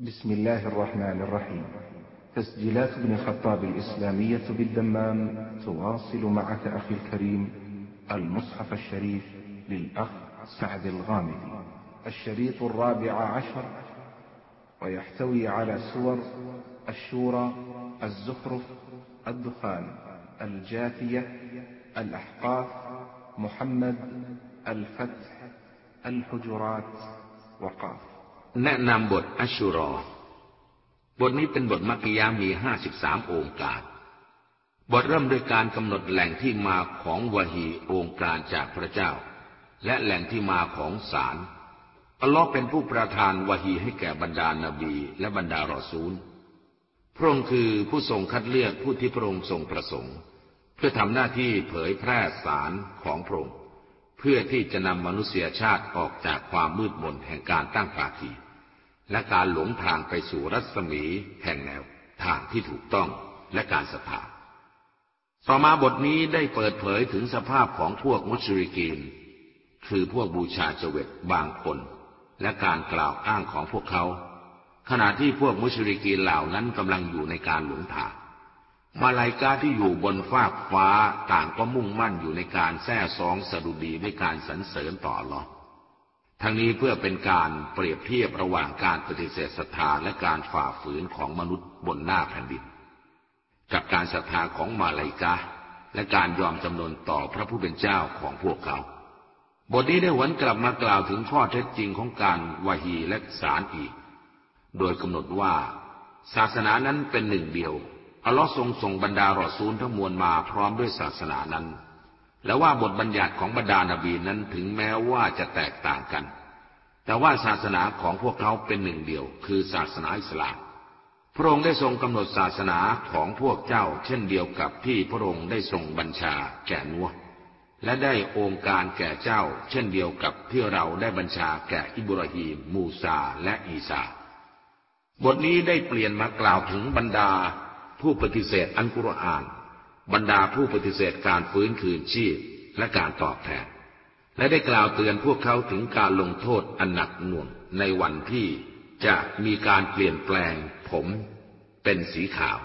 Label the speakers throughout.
Speaker 1: بسم الله الرحمن الرحيم. تسجيلات ابن الخطاب الإسلامية بالدمام تواصل معك أخي الكريم المصحف الشريف للأخ سعد الغامدي. الشريط الرابع عشر ويحتوي على سور الشورى الزخرف الدخان الجاثية الأحقاف محمد الفتح الحجرات وقاف.
Speaker 2: แนะนำบทอัชุรอบทนี้เป็นบทมักกิยามีห้าสิบสามองค์การ บทเริ่มด้วยการกำหนดแหล่งที่มาของวะฮีองค์การจากพระเจ้า และแหล่งที่มาของสารอัลลอฮ์เป็นผู้ประทานวะฮีให้แก่บรรดานาบีและบรรดารอซูล พระองค์คือผู้ทรงคัดเลือกผู้ที่พระองค์ทรงประสงค์ เพื่อทำหน้าที่เผยแพร่สารของพระองค์เพื่อที่จะนำมนุษยชาติออกจากความมืดมนแห่งการตั้งภาคี และการหลงทางไปสู่รัศมีแห่งแนวทางที่ถูกต้องและการศรัทธาต่อมาบทนี้ได้เปิดเผยถึงสภาพของพวกมุชริกีน คือพวกบูชาเจเวตบางคน และการกล่าวอ้างของพวกเขา ขณะที่พวกมุชริกีนเหล่านั้นกำลังอยู่ในการหลงทางมาลายกาที่อยู่บนฟากฟ้าต่างก็มุ่งมั่นอยู่ในการแท้ซองสะดุดีด้วยการสรรเสริญต่อหลอ ทั้งนี้เพื่อเป็นการเปรียบเทียบระหว่างการปฏิเสธศรัทธาและการฝ่าฝืนของมนุษย์บนหน้าแผ่นดิน กับการศรัทธาของมาลายกาและการยอมจำนนต่อพระผู้เป็นเจ้าของพวกเขา บทนี้ได้หวนกลับมากล่าวถึงข้อเท็จจริงของการวาฮีและสารอีก โดยกำหนดว่า ศาสนานั้นเป็นหนึ่งเดียว อัลลอฮ์ทรงส่งบรรดารอซูลทั้งมวลมาพร้อมด้วยศาสนานั้น และว่าบทบัญญัติของบรรดานาบีนั้นถึงแม้ว่าจะแตกต่างกัน แต่ว่าศาสนาของพวกเขาเป็นหนึ่งเดียว คือศาสนาอิสลาม พระองค์ได้ทรงกำหนดศาสนาของพวกเจ้า เช่นเดียวกับที่พระองค์ได้ทรงบัญชาแก่นัวและได้องค์การแก่เจ้า เช่นเดียวกับที่เราได้บัญชาแก่อิบราฮิมมูซา และอีสาบทนี้ได้เปลี่ยนมากล่าวถึงบรรดา ผู้ปฏิเสธอันกุรอาน บรรดาผู้ปฏิเสธการฟื้นคืนชีพและการตอบแทน และได้กล่าวเตือนพวกเขาถึงการลงโทษอันหนักหน่วงในวันที่จะมีการเปลี่ยนแปลงผมเป็นสีขาว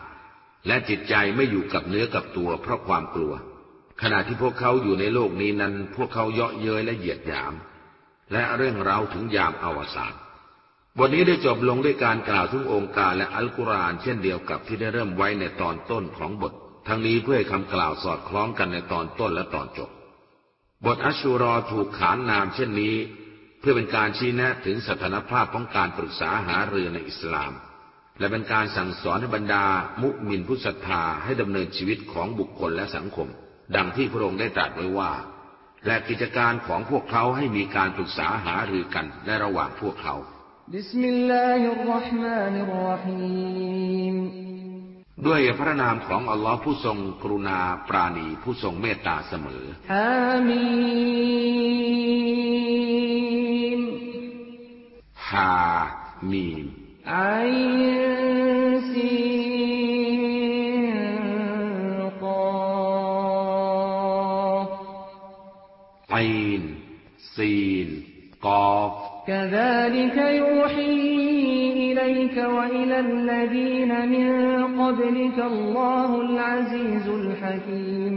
Speaker 2: และจิตใจไม่อยู่กับเนื้อกับตัวเพราะความกลัว ขณะที่พวกเขาอยู่ในโลกนี้นั้น พวกเขาเยาะเย้ยและเหยียดหยาม และเรื่องเราถึงยามอวสานบทนี้ได้จบลงด้วยการกล่าวถึงองค์การและอัลกุรอานเช่นเดียวกับที่ได้เริ่มไว้ในตอนต้นของบท ทั้งนี้เพื่อให้คำกล่าวสอดคล้องกันในตอนต้นและตอนจบ บทอัชชูรอถูกขานนามเช่นนี้ เพื่อเป็นการชี้แนะถึงสถานภาพของการปรึกษาหารือในอิสลาม และเป็นการสั่งสอนให้บรรดามุมินผู้ศรัทธาให้ดำเนินชีวิตของบุคคลและสังคม ดังที่พระองค์ได้ตรัสไว้ว่า และกิจการของพวกเขาให้มีการปรึกษาหารือกันในระหว่างพวกเขา ด้วยพระนามของอัลลอฮ์ผู้ทรงกรุณาปราณีผู้ทรงเมตตาเสมอฮามีมฮามีมไอซีกอไอนซีนกอฟ كذلك يوحي إليك وإلى الذين من قبلك الله العزيز الحكيم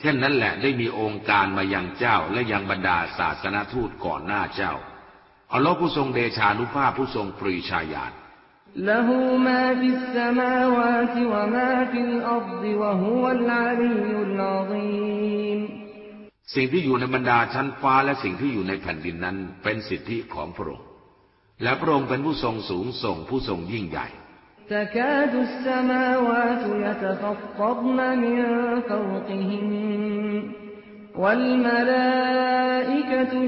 Speaker 2: เช่นนั้นแหละได้มีองค์การมายังเจ้าและยังบรรดาศาสนาทูตก่อนหน้าเจ้าอัลลอฮ์ผู้ทรงเดชานุภาพผู้ทรงปรีชาญาณ له ما في السماوات وما في الأرض وهو العلي العظيم สิ่งที่อยู่ในบรรดาชั้นฟ้าและสิ่งที่อยู่ในแผ่นดินนั้นเป็นสิทธิของพระองค์ และพระองค์เป็นผู้ทรงสูงส่งผู้ทรงยิ่งใหญ่ تكاد السماوات يتفطرن من فوقهم والملائكة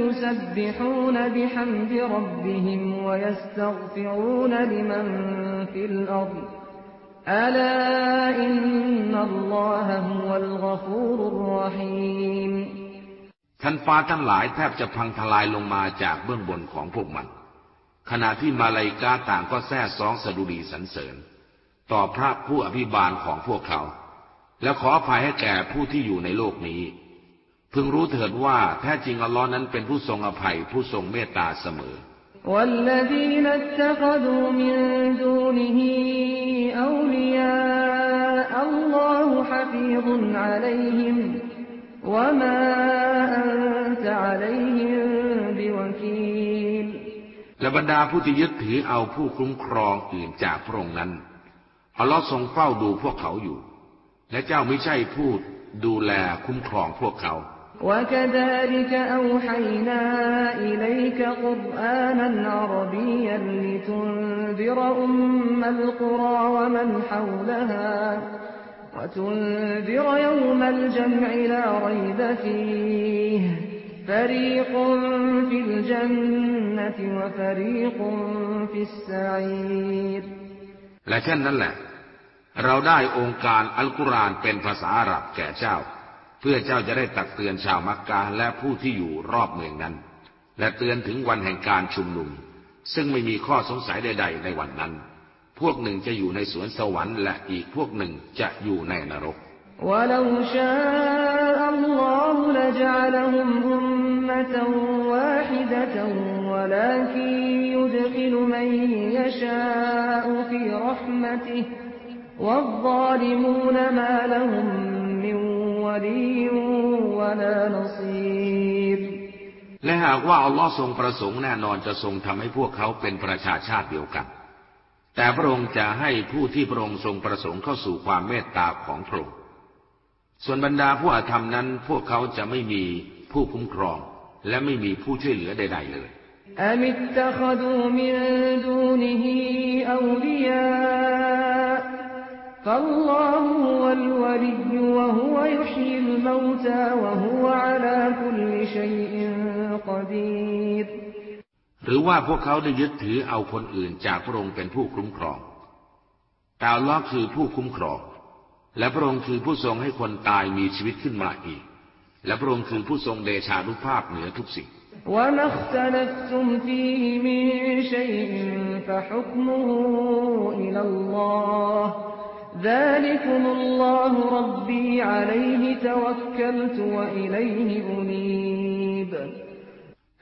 Speaker 2: يسبحون بحمد ربهم ويستغفرون لمن في الأرض ألا إن الله هو الغفور الرحيم ชั้นฟ้าทั้งหลายแทบจะพังทลายลงมาจากเบื้องบนของพวกมัน ขณะที่มาลายกาต่างก็แท้ซองสดุดีสรรเสริญ ต่อพระผู้อภิบาลของพวกเขา และขออภัยให้แก่ผู้ที่อยู่ในโลกนี้ พึงรู้เถิดว่าแท้จริงอัลลอฮ์นั้นเป็นผู้ทรงอภัยผู้ทรงเมตตาเสมอ
Speaker 3: والذين اتخذوا من دونه أولياء الله حفيظ عليهم وما أنت عليهم بوكيل
Speaker 2: และบรรดาผู้ที่ยึดถือเอาผู้คุ้มครองอื่นจากพระองค์นั้นอัลลอฮ์ทรงเฝ้าดูพวกเขาอยู่ และเจ้าไม่ใช่ผู้ดูแลคุ้มครองพวกเขา
Speaker 3: وكذلك أوحينا إليك قرآنا عربيا لتنذر أم القرى ومن حولها وتنذر يوم الجمع لا ريب فيه فريق في الجنة وفريق في السعير
Speaker 2: และเช่นนั้นแหละ เราได้องค์การอัลกุรอานเป็นภาษาอาหรับแก่เจ้า เพื่อเจ้าจะได้ตักเตือนชาวมักกะและผู้ที่อยู่รอบเมืองนั้น และเตือนถึงวันแห่งการชุมนุม ซึ่งไม่มีข้อสงสัยใดๆในวันนั้น พวกหนึ่งจะอยู่ในสวนสวรรค์และอีกพวกหนึ่งจะอยู่ในนรก
Speaker 3: ولو شاء الله لجعلهم أمة واحدة ولكن يدخل من يشاء في رحمته والظالمون ما لهم من ولي ولا نصير
Speaker 2: และหากว่าอัลลอฮ์ทรงประสงค์แน่นอนจะทรงทำให้พวกเขาเป็นประชาชาติเดียวกัน แต่พระองค์จะให้ผู้ที่พระองค์ทรงประสงค์เข้าสู่ความเมตตาของพระองค์ส่วนบรรดาผู้อาธรรมนั้น พวกเขาจะไม่มีผู้คุ้มครอง และไม่มีผู้ช่วยเหลือใด ๆ เลย
Speaker 3: อมิตตดูมินดูนิอูลียาฟัลลอฮวัลวลิยวะฮุวยุชยิลมวตาวะฮุวะลาคุลชัยอนกดีร
Speaker 2: หรือว่าพวกเขาได้ยึดถือเอาคนอื่นจากพระองค์เป็นผู้คุ้มครองตาลอคือผู้คุ้มครอง และพระองค์คือผู้ทรงให้คนตายมีชีวิตขึ้นมาอีก และพระองค์คือผู้ทรงเดชานุภาพเหนือทุกสิ่ง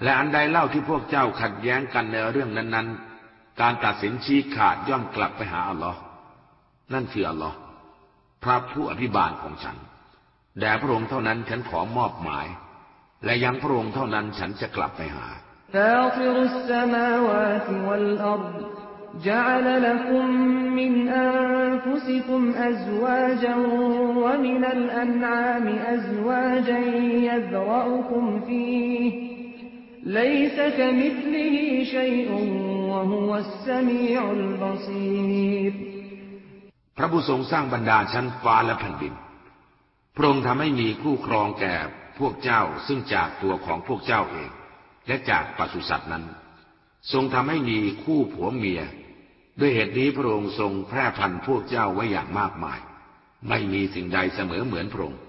Speaker 2: และอันใดเล่าที่พวกเจ้าขัดแย้งกันในเรื่องนั้น ๆ การตัดสินชี้ขาดย่อมกลับไปหาอัลลอฮ์นั่นคืออัลลอฮ์พระผู้อภิบาลของฉัน แด่พระองค์เท่านั้นฉันขอมอบหมาย และยังพระองค์เท่านั้นฉันจะกลับไปหา
Speaker 3: فاطر السماوات والأرض جعل لكم من أنفسكم أزواجا ومن الأنعام أزواجا يذرأكم فيه ليس كمثله شيء وهو السميع البصير
Speaker 2: พระผู้ทรงสร้างบรรดาชั้นฟ้าและแผ่นดิน พระองค์ทำให้มีคู่ครองแก่พวกเจ้าซึ่งจากตัวของพวกเจ้าเอง และจากปศุสัตว์นั้น ทรงทำให้มีคู่ผัวเมีย ด้วยเหตุนี้พระองค์ทรงแพร่พันธุ์พวกเจ้าไว้อย่างมากมาย ไม่มีสิ่งใดเสมอเหมือนพระองค์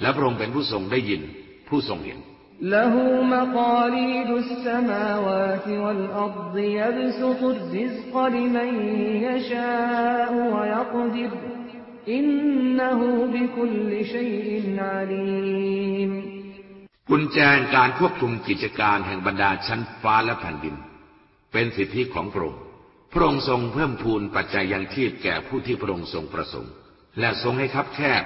Speaker 2: และพระองค์เป็นผู้ทรงได้ยินผู้ทรงเห็น
Speaker 3: له مقاليد السماوات والأرض يبسط الرزق لمن يشاء ويقدر إنه بكل شيء عليم
Speaker 2: กุญแจการควบคุมกิจการแห่งบรรดาชั้นฟ้าและแผ่นดิน เป็นสิทธิของพระองค์ พระองค์ทรงเพิ่มพูนปัจจัยยังชีพแก่ผู้ที่พระองค์ทรงประสงค์ และทรงให้คับแคบ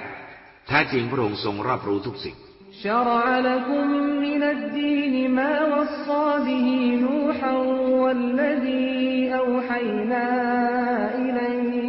Speaker 2: แท้จริงพระองค์ทรงรอบรู้ทุกสิ่ง
Speaker 3: شرع لكم من الدين ما وصى به نوحا والذي أوحينا إليك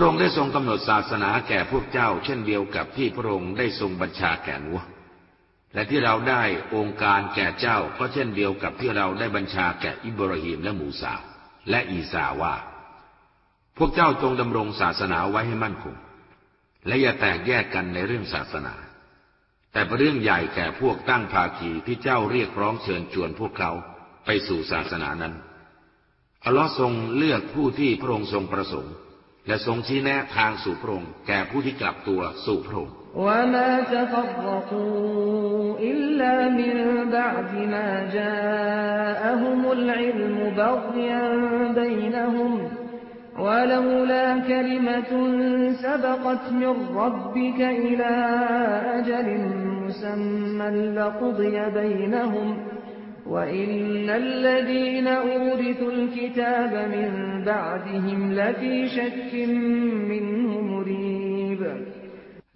Speaker 2: ระองค์ได้ทรงกำหนดศาสนาแก่พวกเจ้า เช่นเดียวกับที่พระองค์ได้ทรงบัญชาแก่นัวและที่เราได้องค์การแก่เจ้าก็เช่นเดียวกับที่เราได้บัญชาแก่อิบราฮิมและมูซาและอีสาว่า พวกเจ้าจงดำรงศาสนาไว้ให้มั่นคง และอย่าแตกแยกกันในเรื่องศาสนา แต่เป็นเรื่องใหญ่แก่พวกตั้งภาคีที่เจ้าเรียกร้องเชิญชวนพวกเขาไปสู่ศาสนานั้นอัลลอฮ์ทรงเลือกผู้ที่พระองค์ทรงประสงค์ และทรงชี้แนะทางสู่พระองค์แก่ผู้ที่กลับตัวสู่พระองค์
Speaker 3: وما تفرقوا إلا من بعد ما جاءهم العلم بغيا بينهم ولولا كلمة سبقت من ربك إلى أجل مسمى لقضي بينهم وإن الذين أورثوا الكتاب من بعدهم لفي شك منه مريب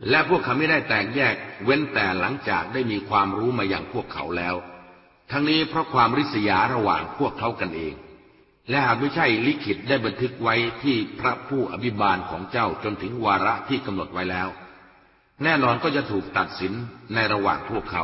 Speaker 2: และพวกเขาไม่ได้แตกแยกเว้นแต่หลังจากได้มีความรู้มาอย่างพวกเขาแล้ว ทั้งนี้เพราะความริษยาระหว่างพวกเขากันเอง และหากไม่ใช่ลิขิตได้บันทึกไว้ที่พระผู้อภิบาลของเจ้าจนถึงวาระที่กำหนดไว้แล้ว แน่นอนก็จะถูกตัดสินในระหว่างพวกเขา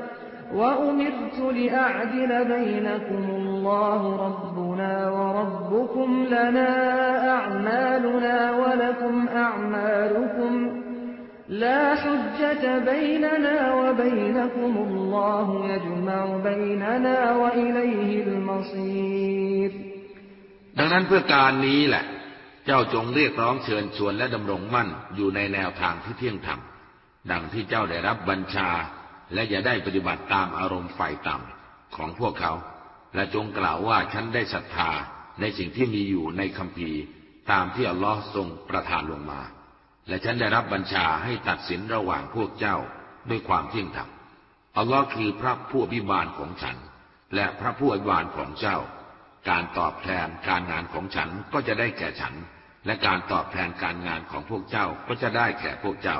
Speaker 3: وأمرت لأعدل بينكم الله ربنا وربكم لنا أعمالنا ولكم أعمالكم لا حجة بيننا وبينكم الله يجمع بيننا وإليه المصير
Speaker 2: ดังนั้นเพื่อการนี้แหละ เจ้าจงเรียกร้องเชิญชวนและดำรงมั่นอยู่ในแนวทางที่เที่ยงธรรม ดังที่เจ้าได้รับบัญชา และอย่าได้ปฏิบัติตามอารมณ์ฝ่ายต่ำของพวกเขา และจงกล่าวว่าฉันได้ศรัทธาในสิ่งที่มีอยู่ในคัมภีร์ตามที่อัลลอฮ์ทรงประทานลงมา และฉันได้รับบัญชาให้ตัดสินระหว่างพวกเจ้าด้วยความเที่ยงธรรม อัลลอฮ์คือพระผู้อภิบาลของฉัน และพระผู้อภิบาลของเจ้า การตอบแทนการงานของฉันก็จะได้แก่ฉัน และการตอบแทนการงานของพวกเจ้าก็จะได้แก่พวกเจ้า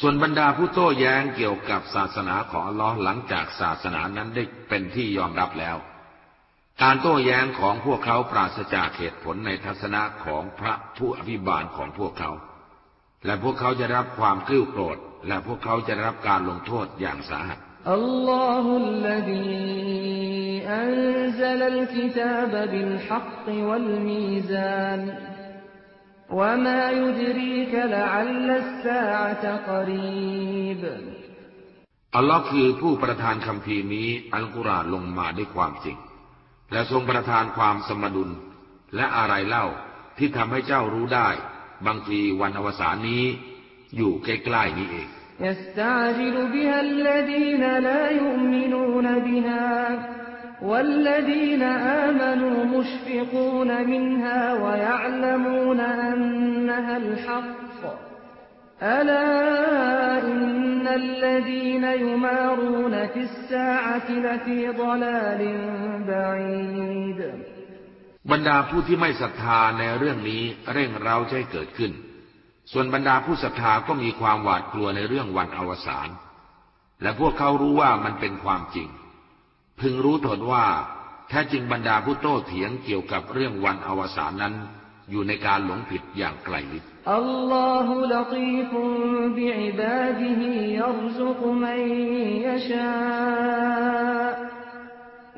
Speaker 2: ส่วนบรรดาผู้โต้แย้งเกี่ยวกับศาสนาของอัลลอฮ์หลังจากศาสนานั้นได้เป็นที่ยอมรับแล้ว การโต้แย้งของพวกเขาปราศจากเหตุผลในทัศนะของพระผู้อภิบาลของพวกเขา และพวกเขาจะรับความกลิ้วโกรธ และพวกเขาจะรับการลงโทษอย่างสาหัส
Speaker 3: الله الذي أنزل الكتاب بالحق والميزان وما يدريك لعل الساعة قريب
Speaker 2: อัลลอฮ์คือผู้ประทานคำพีร์นี้อัลกุรอานลงมาด้วยความจริง และทรงประทานความสมดุล และอะไรเล่าที่ทำให้เจ้ารู้ได้ บางทีวันอวสานนี้ อยู่ใกล้ๆนี้เอง
Speaker 3: يستعجل بها الذين لا يؤمنون بها والذين آمنوا مشفقون منها ويعلمون أنها الحق ألا إن الذين يمارون في الساعة لفي ضلال بعيد
Speaker 2: บรรดาผู้ที่ไม่ศรัทธาในเรื่องนี้เร่งเร้าจะให้เกิดขึ้น ส่วนบรรดาผู้ศรัทธาก็มีความหวาดกลัวในเรื่องวันอวสาน และพวกเขารู้ว่ามันเป็นความจริง พึงรู้เถิดว่า แท้จริงบรรดาผู้โต้เถียงเกี่ยวกับเรื่องวันอวสานนั้น อยู่ในการหลงผิดอย่างไกลลิบ
Speaker 3: อัลลอฮุลตีฟุบิ
Speaker 2: อิ
Speaker 3: บาดิฮิยัรซุกมัยยชา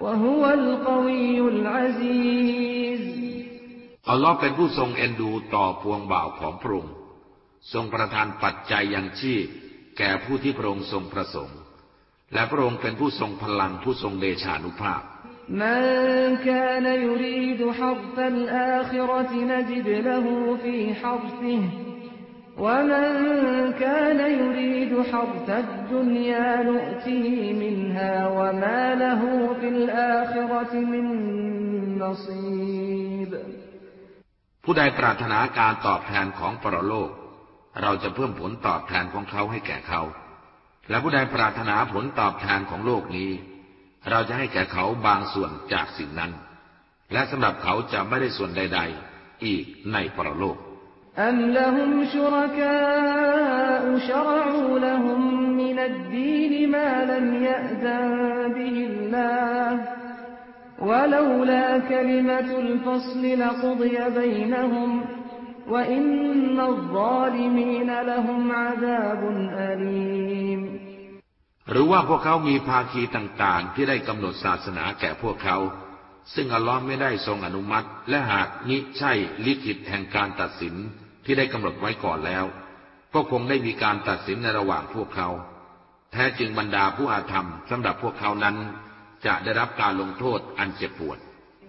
Speaker 3: วะฮุวั
Speaker 2: ลกวียุลอาซีซอัลลอฮฺเป็นผู้ทรงเอ็นดูต่อพวงบ่าวของพระองค์ทรงประทานปัจจัยอย่างชีพ แก่ผู้ที่พระองค์ทรงประสงค์ และพระองค์เป็นผู้ทรงพลังผู้ทรงเดชานุภาพ
Speaker 3: من كان يريد حرث الآخرة نجد له في حرثه ومن كان يريد حرث الدنيا نؤته منها وما له في الآخرة من نصيب
Speaker 2: ผู้ใดปรารถนาการตอบแทนของปรโลก เราจะเพิ่มผลตอบแทนของเขาให้แก่เขา และผู้ใดปรารถนาผลตอบแทนของโลกนี้ เราจะให้แก่เขาบางส่วนจากสิ่งนั้น และสำหรับเขาจะไม่ได้ส่วนใด ๆ อีกในปรโลก
Speaker 3: أم لهم شركاء شرعوا لهم من الدين ما لم يأذن به الله ولولا كلمة الفصل لقضي بينهم
Speaker 2: หรือว่าพวกเขามีภาคีต่างๆ ที่ได้กำหนดศาสนาแก่พวกเขา ซึ่งอัลลอฮ์ไม่ได้ทรงอนุมัติ และหากนิใช่ลิขิตแห่งการตัดสินที่ได้กำหนดไว้ก่อนแล้ว ก็คงได้มีการตัดสินในระหว่างพวกเขา แท้จริงบรรดาผู้อาธรรมสำหรับพวกเขานั้น จะได้รับการลงโทษอันเจ็บปวด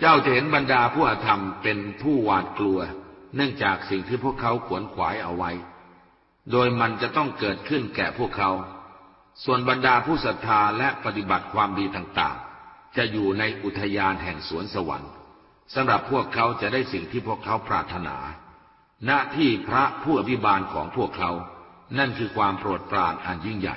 Speaker 2: เจ้าจะเห็นบรรดาผู้อาธรรมเป็นผู้หวาดกลัว เนื่องจากสิ่งที่พวกเขาขวนขวายเอาไว้ โดยมันจะต้องเกิดขึ้นแก่พวกเขา ส่วนบรรดาผู้ศรัทธาและปฏิบัติความดีต่างๆ จะอยู่ในอุทยานแห่งสวนสวรรค์สำหรับพวกเขาจะได้สิ่งที่พวกเขาปรารถนา หน้าที่พระผู้อภิบาลของพวกเขา นั่นคือความโปรดปรานอันยิ่งใหญ่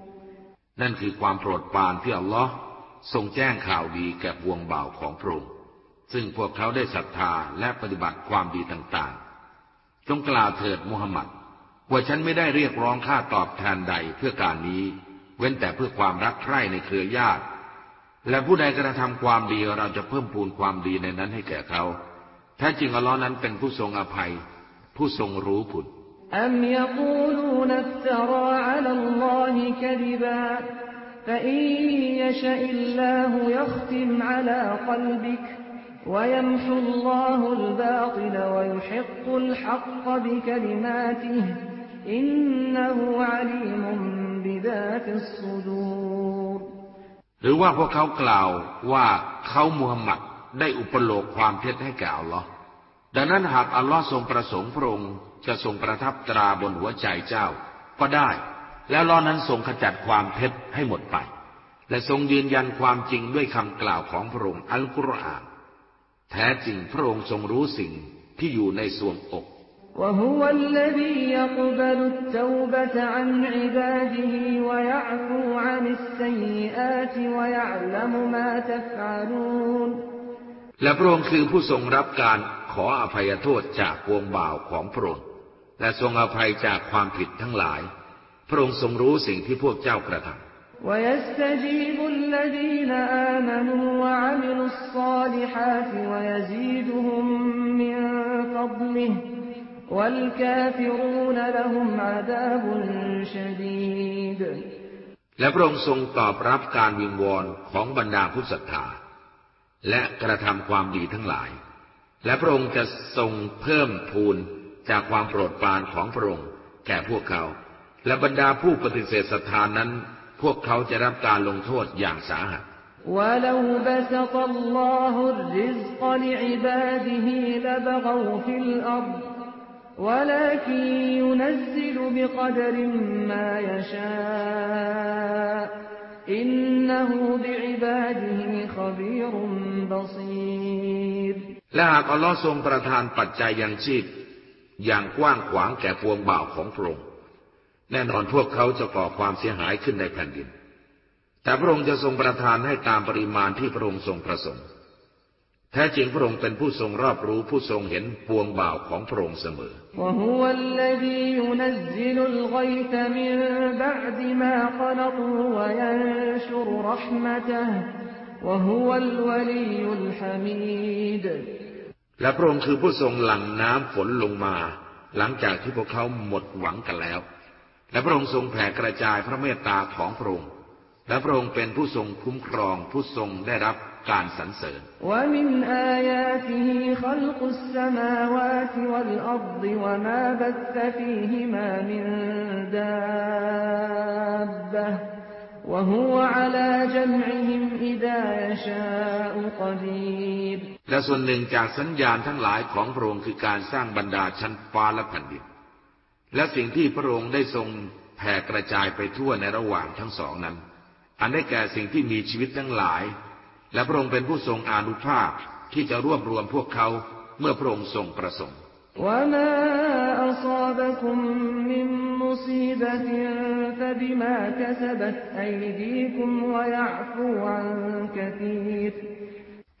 Speaker 2: นั่นคือความโปรดปรานที่อัลลอฮ์ทรงแจ้งข่าวดีแก่พวงบ่าวของพระองค์ซึ่งพวกเขาได้ศรัทธาและปฏิบัติความดีต่างๆ จงกล่าวเถิดมุฮัมมัด ว่าฉันไม่ได้เรียกร้องค่าตอบแทนใดเพื่อการนี้ เว้นแต่เพื่อความรักใคร่ในเครือญาติ และผู้ใดกระทำความดีเราจะเพิ่มพูนความดีในนั้นให้แก่เขาแท้จริงอัลลอฮ์นั้นเป็นผู้ทรงอภัย ผู้ทรงรู้ผล
Speaker 3: أم يقولون افترى على الله كذبا فإن يشاء الله يختم على قلبك ويمحو الله الباطل ويحق الحق بكلماته إنه عليم بذات الصدور
Speaker 2: หรือว่าพวกเขากล่าวว่าเขามุฮัมมัดได้อุปโลกความเท็จให้แก่อัลลอฮ์ดังนั้นหากอัลลอฮ์ทรงประสงค์พระองค์ จะทรงประทับตราบนหัวใจเจ้า ก็ได้ แล้วลอนั้นทรงขจัดความเท็จให้หมดไป และทรงยืนยันความจริงด้วยคำกล่าวของพระองค์อัลกุรอานแท้จริงพระองค์ทรงรู้สิ่งที่อยู่ในส่วงอก
Speaker 3: وهو الذي يقبل التوبة عن عباده ويعفو عن السيئات ويعلم ما تفعلون
Speaker 2: และพระองค์คือผู้ทรงรับการขออภัยโทษจากพวงบ่าวของพระองค์ และทรงอภัยจากความผิดทั้งหลาย พระองค์ทรงรู้สิ่งที่พวกเจ้ากระทำและพระองค์ทรงตอบรับการวิงวอนของบรรดาผู้ศรัทธา และกระทำความดีทั้งหลาย และพระองค์จะทรงเพิ่มพูน จากความโปรดปรานของพระองค์แก่พวกเขา และบรรดาผู้ปฏิเสธศรัทธานั้น พวกเขาจะรับการลงโทษอย่างสาหัส
Speaker 3: ولو بسط الله الرزق لعباده لبغوا في الأرض ولكن ينزل بقدر ما يشاء إنه بعباده خبير بصير
Speaker 2: และหากอัลลอฮ์ทรงประทานปัจจัยยังชีพ อย่างกว้างขวางแก่ปวงบ่าวของพระองค์แน่นอนพวกเขาจะก่อความเสียหายขึ้นในแผ่นดิน แต่พระองค์จะทรงประทานให้ตามปริมาณที่พระองค์ทรงประสงค์ แท้จริงพระองค์เป็นผู้ทรงรอบรู้ผู้ทรงเห็นปวงบ่าวของพระองค์เสมอ
Speaker 3: และ
Speaker 2: และพระองค์คือผู้ทรงหลั่งน้ำฝนลงมา หลังจากที่พวกเขาหมดหวังกันแล้ว และพระองค์ทรงแผ่กระจายพระเมตตาของพระองค์และพระองค์เป็นผู้ทรงคุ้มครองผู้ทรงได้รับการสรรเสริญ
Speaker 3: ومن آياته خلق السماوات والأرض وما بث فيهما من دابة وهو على جمعهم إذا يشاء قدير
Speaker 2: และส่วนหนึ่งจากสัญญาณทั้งหลายของพระองค์คือการสร้างบรรดาชั้นฟ้าและแผ่นดิน และสิ่งที่พระองค์ได้ทรงแผ่กระจายไปทั่วในระหว่างทั้งสองนั้น อันได้แก่สิ่งที่มีชีวิตทั้งหลาย และพระองค์เป็นผู้ทรงอานุภาพที่จะรวบรวมพวกเขาเมื่อพระองค์ทรงประสงค์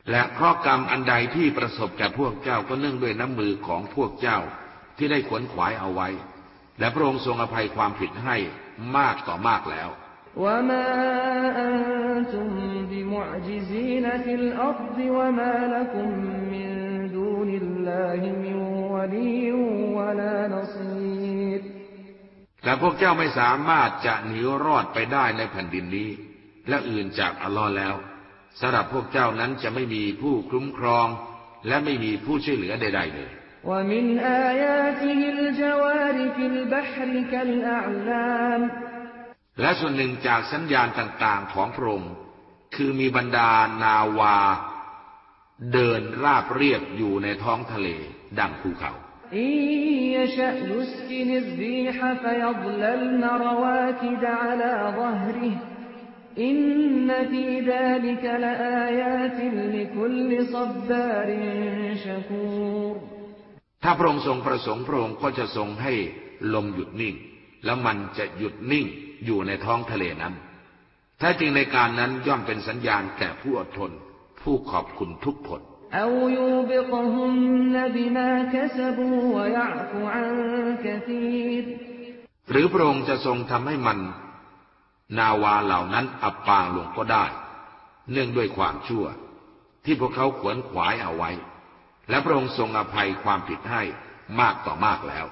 Speaker 2: และข้อกรรมอันใดที่ประสบแก่พวกเจ้าก็เนื่องด้วยน้ำมือของพวกเจ้าที่ได้ขวนขวายเอาไว้ และพระองค์ทรงอภัยความผิดให้มากต่อมากแล้วและพวกเจ้าไม่สามารถจะหนีรอดไปได้ในแผ่นดินนี้ และอื่นจากอัลลอฮ์แล้ว สำหรับพวกเจ้านั้นจะไม่มีผู้คุ้มครอง และไม่มีผู้ช่วยเหลือใดๆเลย
Speaker 3: ومن آياته الجوار في البحر كالأعلام
Speaker 2: และส่วนหนึ่งจากสัญญาณต่างๆของพระองค์คือมีบรรดานาวา เดินราบเรียบอยู่ในท้องทะเลดังภูเขา
Speaker 3: อินนฟีดาลิกลาอายาติลิคุลิซับบาริชกูร
Speaker 2: ถ้าพระองค์ทรงประสงค์พระองค์ก็จะทรงให้ลมหยุดนิ่ง แล้วมันจะหยุดนิ่งอยู่ในท้องทะเลนั้นแท้จริงในการนั้นย่อมเป็นสัญญาณแก่ผู้อดทน ผู้ขอบคุณทุกคนหรือพระองค์จะทรงทำให้มัน นาวาเหล่านั้นอับปางลงก็ได้ เนื่องด้วยความชั่ว ที่พวกเขาขวนขวายเอาไว้ และพระองค์ทรงอภัยความผิดให้มากต่อมากแล้ว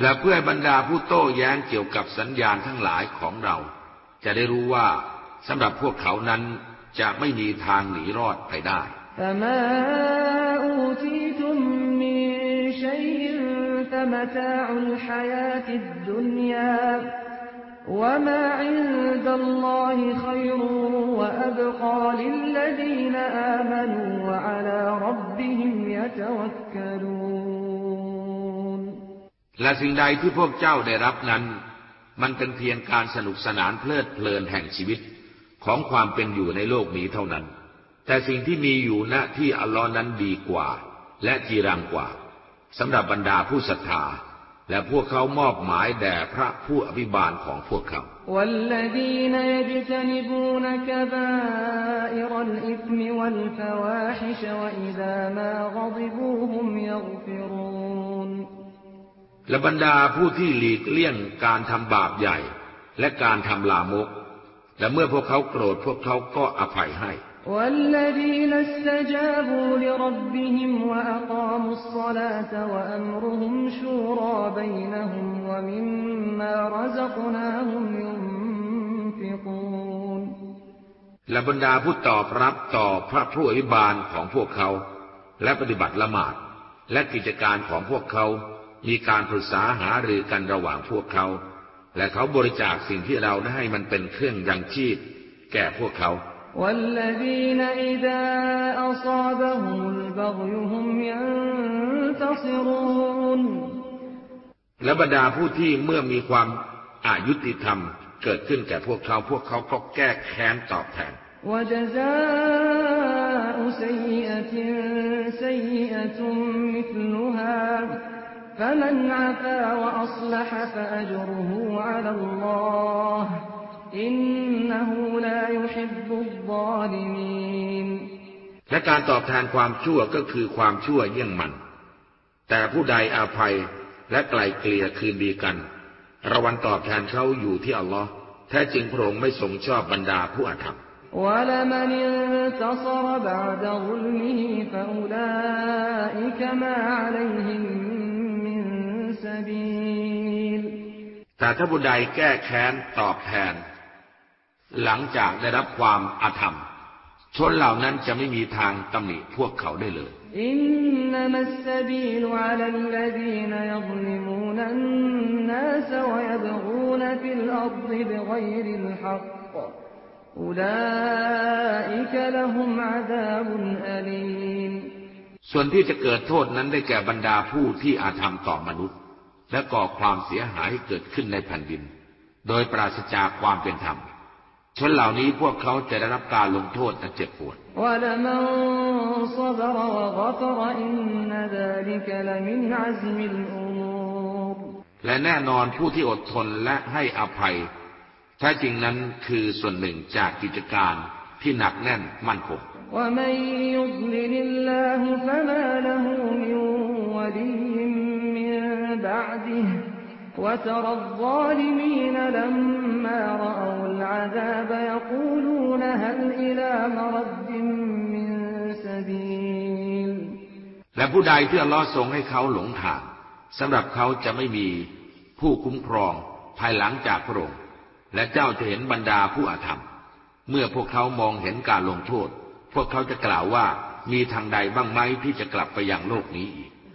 Speaker 2: และเพื่อบรรดาผู้โต้แย้งเกี่ยวกับสัญญาณทั้งหลายของเรา จะได้รู้ว่าสำหรับพวกเขานั้นจะไม่มีทางหนีรอดไปได้
Speaker 3: فما أوتيتم من شيء فمتاع الحياة الدنيا وما عند الله خير وأبقى للذين آمنوا وعلى ربهم يتوكلون
Speaker 2: และสิ่งใดที่พวกเจ้าได้รับนั้น มันเป็นเพียงการสนุกสนานเพลิดเพลินแห่งชีวิตของความเป็นอยู่ในโลกนี้เท่านั้น แต่สิ่งที่มีอยู่ณที่อัลลอฮ์นั้นดีกว่า และจีรังกว่าสำหรับบรรดาผู้ศรัทธา และพวกเขามอบหมายแด่พระผู้อภิบาลของพวกเขาและบรรดาผู้ที่หลีกเลี่ยงการทำบาปใหญ่ และการทำลามก และเมื่อพวกเขาโกรธพวกเขาก็อภัยให้
Speaker 3: والذين استجابوا لربهم وأقاموا الصلاة وأمرهم شورى بينهم ومما رزقناهم ينفقون
Speaker 2: และบรรดาผู้ตอบรับต่อพระผู้อภิบาลของพวกเขา และปฏิบัติละหมาด และกิจการของพวกเขา มีการปรึกษาหารือกันระหว่างพวกเขา และเขาบริจาคสิ่งที่เราได้ให้มันเป็นเครื่องยังชีพ แก่พวกเขา
Speaker 3: والذين إذا أصابهم البغي هم ينتصرون
Speaker 2: และบรรดาผู้ที่เมื่อมีความอายุติธรรมเกิดขึ้นแก่พวกเขา พวกเขาก็แก้แค้นตอบแทน
Speaker 3: وجزاء سيئة سيئة مثلها فمن عفا وأصلح فأجره على الله
Speaker 2: และการตอบแทนความชั่วก็คือความชั่วเยี่ยงมัน แต่ผู้ใดอาภัยและไกลเกลี่ยคืนดีกันระวันตอบแทนเขาอยู่ที่อัลลอฮ์แท้จริงพระองค์ไม่ทรงชอบบรรดาผู้อาธรรมแต่ถ้าบุใดแก้แค้นตอบแทน หลังจากได้รับความอาธรรม ชนเหล่านั้นจะไม่มีทางตำหนิพวกเขาได้เลย
Speaker 3: อินนัมัสบีลอัลลดีนยัيظلمون الناس ويبغون في الأرض بغير الحق أولئك لهم عذاب أليم
Speaker 2: ส่วนที่จะเกิดโทษนั้นได้แก่บรรดาผู้ที่อธรรมต่อมนุษย์ และก่อความเสียหายเกิดขึ้นในแผ่นดิน โดยปราศจากความเป็นธรรม ชนเหล่านี้พวกเขาจะได้รับการลงโทษอันเจ็บปวด และแน่นอนผู้ที่อดทนและให้อภัย ถ้าจริงนั้นคือส่วนหนึ่งจากกิจการที่หนักแน่นมั่นคง
Speaker 3: และ فما له من ولي من بعده وترى الظالمين لما رأوا العذاب يقولون هل إلى مرد من سبيل
Speaker 2: และผู้ใดที่อัลลอฮ์ทรงให้เขาหลงทางสำหรับเขาจะไม่มีผู้คุ้มครองภายหลังจากพระองค์และเจ้าจะเห็นบรรดาผู้อาธรรม เมื่อพวกเขามองเห็นการลงโทษ พวกเขาจะกล่าวว่ามีทางใดบ้างไหมที่จะกลับไปยังโลกนี้อีก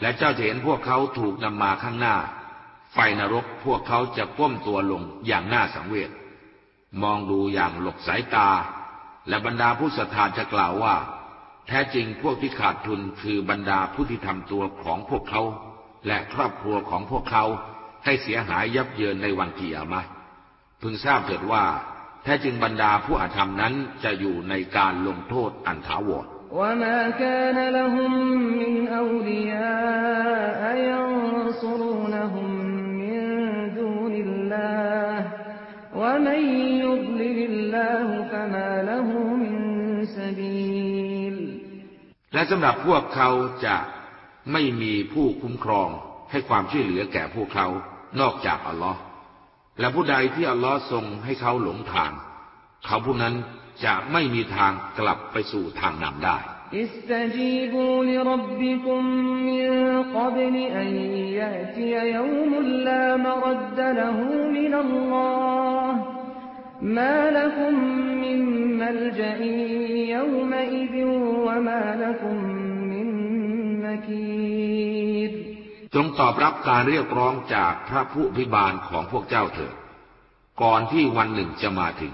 Speaker 2: และเจ้าจะเห็นพวกเขาถูกนำมาข้างหน้า ไฟนรกพวกเขาจะก้มตัวลงอย่างน่าสังเวช มองดูอย่างหลบสายตา และบรรดาผู้ศรัทธาจะกล่าวว่า แท้จริงพวกที่ขาดทุนคือบรรดาผู้ที่ทำตัวของพวกเขา และครอบครัวของพวกเขาให้เสียหายยับเยินในวันกิยามะพึงทราบเถิดว่า แท้จริงบรรดาผู้อาธรรมนั้นจะอยู่ในการลงโทษอันถาวร
Speaker 3: وما كان لهم من أولياء ينصرونهم من دون الله ومن يضلل الله فما له من سبيل
Speaker 2: และสำหรับพวกเขาจะไม่มีผู้คุ้มครองให้ความช่วยเหลือแก่พวกเขานอกจากอัลลอฮ์และผู้ใดที่อัลลอฮ์ทรงให้เขาหลงทาง เขาผู้นั้น จะไม่มีทางกลับไปสู่ทางนำได้
Speaker 3: استجيبوا لربكم من قبل أن يأتي يوم لا مرد له من الله ما لكم من ملجأ يومئذ وما لكم من مكير
Speaker 2: จงตอบรับการเรียกร้องจากพระผู้พิบาลของพวกเจ้าเถิด ก่อนที่วันหนึ่งจะมาถึง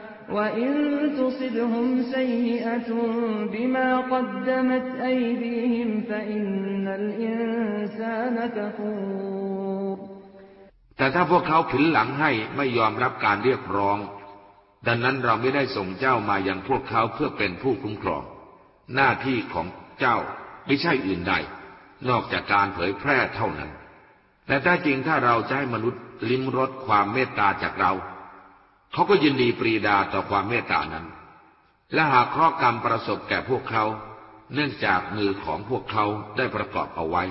Speaker 3: وإن تصبهم سيئة بما قدمت أيديهم فإن الإنسان كفور
Speaker 2: แต่ถ้าพวกเขาผินหลังให้ไม่ยอมรับการเรียกร้อง ดังนั้นเราไม่ได้ส่งเจ้ามายังพวกเขาเพื่อเป็นผู้คุ้มครอง หน้าที่ของเจ้าไม่ใช่อื่นใด นอกจากการเผยแพร่เท่านั้น และถ้าจริงถ้าเราจะให้มนุษย์ลิ้มรสความเมตตาจากเรา เขาก็ยินดีปรีดาต่อความเมตตานั้น และหากเคราะห์กรรมประสบแก่พวกเขา เนื่องจากมือของพวกเขาได้ประกอบเอาไว้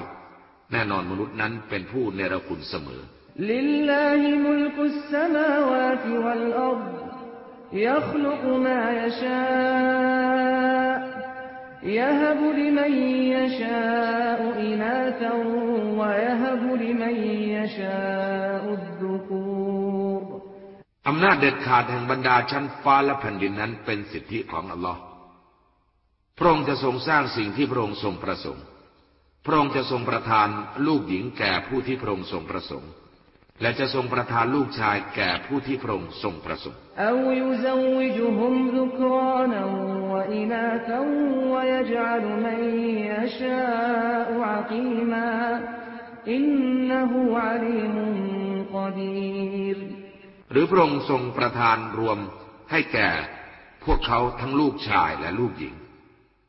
Speaker 2: แน่นอนมนุษย์นั้นเป็นผู้เนรคุณเสมอ
Speaker 3: لله ملك السماوات والأرض يخلق ما يشاء يهب لمن يشاء إناثا ويهب لمن يشاء الذكور
Speaker 2: อำนาจเด็ดขาดแห่งบรรดาชั้นฟ้าและแผ่นดินนั้นเป็นสิทธิของอัลลอฮ์พระองค์จะทรงสร้างสิ่งที่พระองค์ทรงประสงค์ พระองค์จะทรงประทานลูกหญิงแก่ผู้ที่พระองค์ทรงประสงค์ และจะทรงประทานลูกชายแก่ผู้ที่พระองค์ทรงประสงค์
Speaker 3: หูออ
Speaker 2: หรือพระองค์ทรงประทานรวมให้แก่พวกเขาทั้งลูกชายและลูกหญิง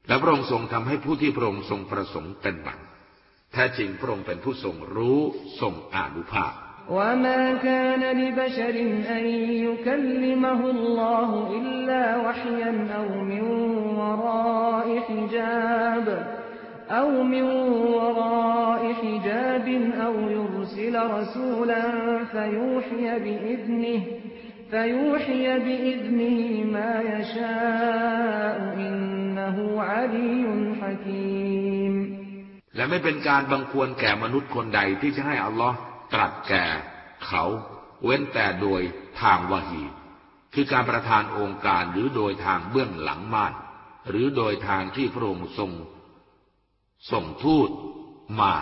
Speaker 2: และพระองค์ทรงทำให้ผู้ที่พระองค์ทรงประสงค์เป็นบังแท้จริงพระองค์เป็นผู้ทรงรู้ทรงอานุภาพ
Speaker 3: وما كان لبشر أن يكلمه الله إلا وحيا أو من وراء حجاب أو من وراء حجاب أو يرسل رسولا فيوحي بإذنه فيوحي بإذنه ما يشاء إنه علي حكيم
Speaker 2: และไม่เป็นการบังควรแก่มนุษย์คนใดที่จะให้อัลลอฮ์ตรัสแก่เขาเว้นแต่โดยทางวะฮี คือการประทานองค์การหรือโดยทางเบื้องหลังม่าน หรือโดยทางที่พระองค์ทรง ส่งทูตมา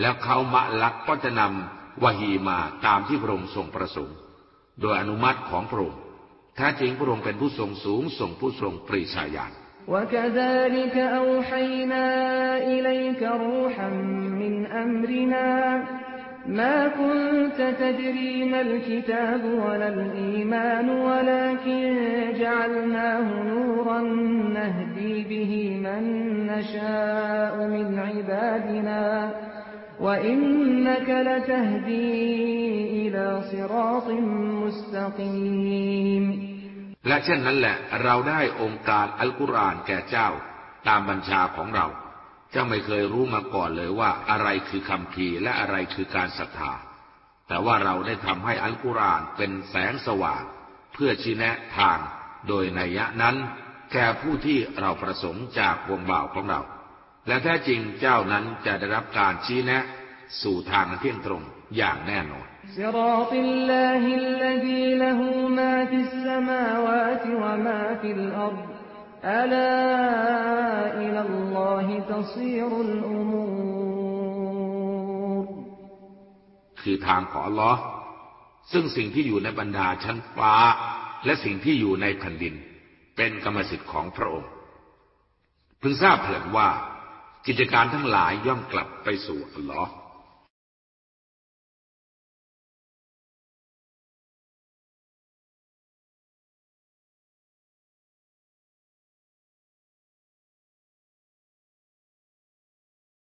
Speaker 2: แล้วเขามะลักก็จะนำวะฮีมาตามที่พระองค์ทรงประสงค์ โดยอนุมัติของพระองค์แท้จริงพระองค์เป็นผู้ทรงสูงทรงผู้ทรงปรีชาญาณ
Speaker 3: وكذلك أوحينا إليك روحا من أمرنا ما كنت تدري ما الكتاب ولا الإيمان ولكن جعلناه نورا نهدي به من نشاء من عبادنا وإنك لتهدي إلى صراط مستقيم
Speaker 2: และเช่นนั้นแหละเราได้องค์การอัลกุรอานแก่เจ้าตามบัญชาของเรา จ้าไม่เคยรู้มาก่อนเลยว่าอะไรคือคำพีและอะไรคือการศรัทธา แต่ว่าเราได้ทำให้อัลกุรอานเป็นแสงสว่าง เพื่อชี้แนะทางโดยในยะนั้น แก่ผู้ที่เราประสงค์จากวงบ่าวของเรา และแท้จริงเจ้านั้นจะได้รับการชี้แนะ สู่ทางเที่ยงตรงอย่างแน่นอน คือทางของอัลลอฮ์ซึ่งสิ่งที่อยู่ในบรรดาชั้นฟ้า และสิ่งที่อยู่ในแผ่นดิน เป็นกรรมสิทธิ์ของพระองค์ พึงทราบเถิดว่า กิจการทั้งหลายย่อมกลับไปสู่อัลลอฮ์